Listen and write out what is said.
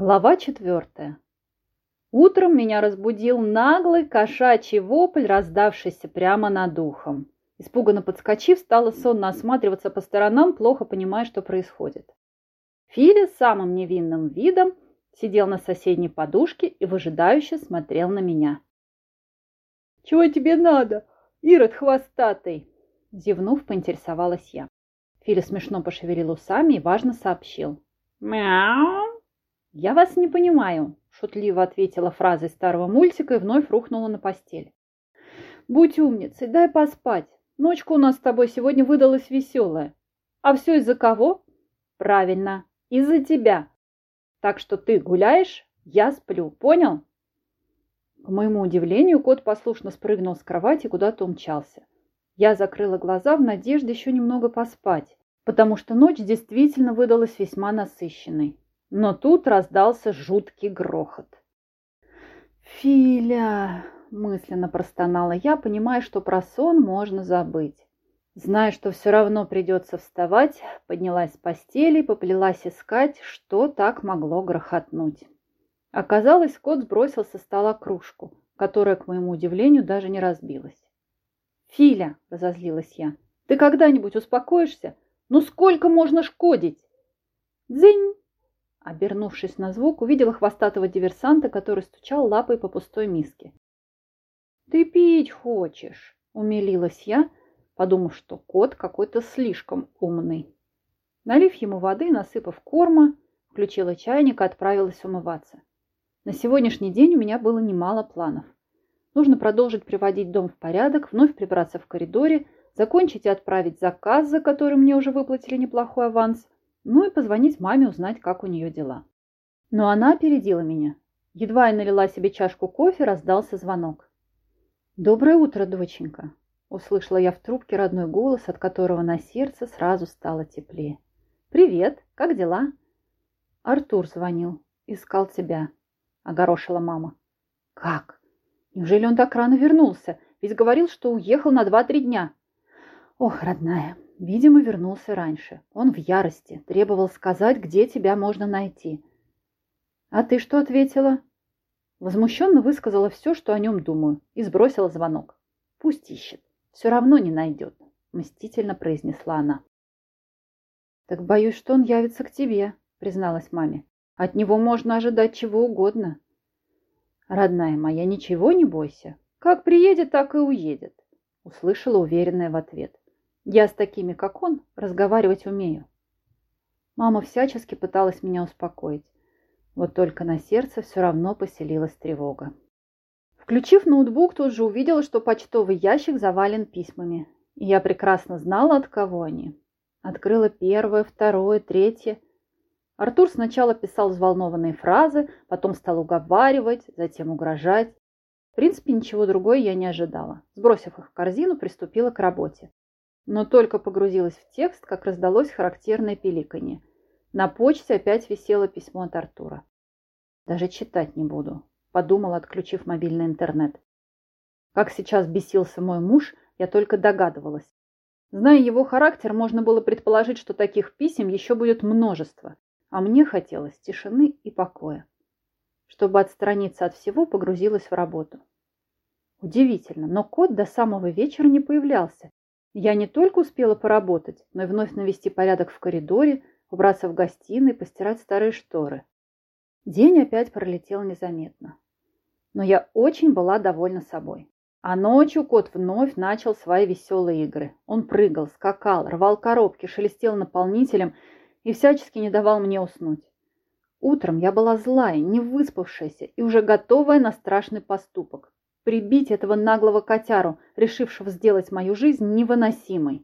Глава четвертая. Утром меня разбудил наглый кошачий вопль, раздавшийся прямо над ухом. Испуганно подскочив, стала сонно осматриваться по сторонам, плохо понимая, что происходит. Филя с самым невинным видом сидел на соседней подушке и выжидающе смотрел на меня. «Чего тебе надо, Ирод хвостатый?» Зевнув, поинтересовалась я. Филя смешно пошевелил усами и важно сообщил. «Мяу!» «Я вас не понимаю», – шутливо ответила фразой старого мультика и вновь рухнула на постель. «Будь умницей, дай поспать. Ночка у нас с тобой сегодня выдалась веселая. А все из-за кого?» «Правильно, из-за тебя. Так что ты гуляешь, я сплю, понял?» К моему удивлению, кот послушно спрыгнул с кровати и куда-то умчался. Я закрыла глаза в надежде еще немного поспать, потому что ночь действительно выдалась весьма насыщенной. Но тут раздался жуткий грохот. «Филя!» – мысленно простонала я, понимая, что про сон можно забыть. Зная, что все равно придется вставать, поднялась с постели и поплелась искать, что так могло грохотнуть. Оказалось, кот сбросил со стола кружку, которая, к моему удивлению, даже не разбилась. «Филя!» – разозлилась я. «Ты когда-нибудь успокоишься? Ну сколько можно шкодить?» «Дзынь!» Обернувшись на звук, увидела хвостатого диверсанта, который стучал лапой по пустой миске. «Ты пить хочешь?» – умилилась я, подумав, что кот какой-то слишком умный. Налив ему воды, насыпав корма, включила чайник и отправилась умываться. На сегодняшний день у меня было немало планов. Нужно продолжить приводить дом в порядок, вновь прибраться в коридоре, закончить и отправить заказ, за который мне уже выплатили неплохой аванс – ну и позвонить маме узнать, как у нее дела. Но она опередила меня. Едва я налила себе чашку кофе, раздался звонок. «Доброе утро, доченька!» Услышала я в трубке родной голос, от которого на сердце сразу стало теплее. «Привет! Как дела?» «Артур звонил. Искал тебя», — огорошила мама. «Как? Неужели он так рано вернулся? Ведь говорил, что уехал на два-три дня». «Ох, родная, Видимо, вернулся раньше. Он в ярости, требовал сказать, где тебя можно найти. А ты что ответила? Возмущенно высказала все, что о нем думаю, и сбросила звонок. Пусть ищет, все равно не найдет, мстительно произнесла она. Так боюсь, что он явится к тебе, призналась маме. От него можно ожидать чего угодно. Родная моя, ничего не бойся. Как приедет, так и уедет, услышала уверенная в ответ. Я с такими, как он, разговаривать умею. Мама всячески пыталась меня успокоить. Вот только на сердце все равно поселилась тревога. Включив ноутбук, тут же увидела, что почтовый ящик завален письмами. И я прекрасно знала, от кого они. Открыла первое, второе, третье. Артур сначала писал взволнованные фразы, потом стал уговаривать, затем угрожать. В принципе, ничего другое я не ожидала. Сбросив их в корзину, приступила к работе но только погрузилась в текст, как раздалось характерное пиликанье. На почте опять висело письмо от Артура. «Даже читать не буду», – подумал, отключив мобильный интернет. Как сейчас бесился мой муж, я только догадывалась. Зная его характер, можно было предположить, что таких писем еще будет множество, а мне хотелось тишины и покоя. Чтобы отстраниться от всего, погрузилась в работу. Удивительно, но кот до самого вечера не появлялся, я не только успела поработать, но и вновь навести порядок в коридоре, убраться в гостиной, постирать старые шторы. День опять пролетел незаметно. Но я очень была довольна собой. А ночью кот вновь начал свои веселые игры. Он прыгал, скакал, рвал коробки, шелестел наполнителем и всячески не давал мне уснуть. Утром я была злая, не выспавшаяся и уже готовая на страшный поступок прибить этого наглого котяру, решившего сделать мою жизнь невыносимой.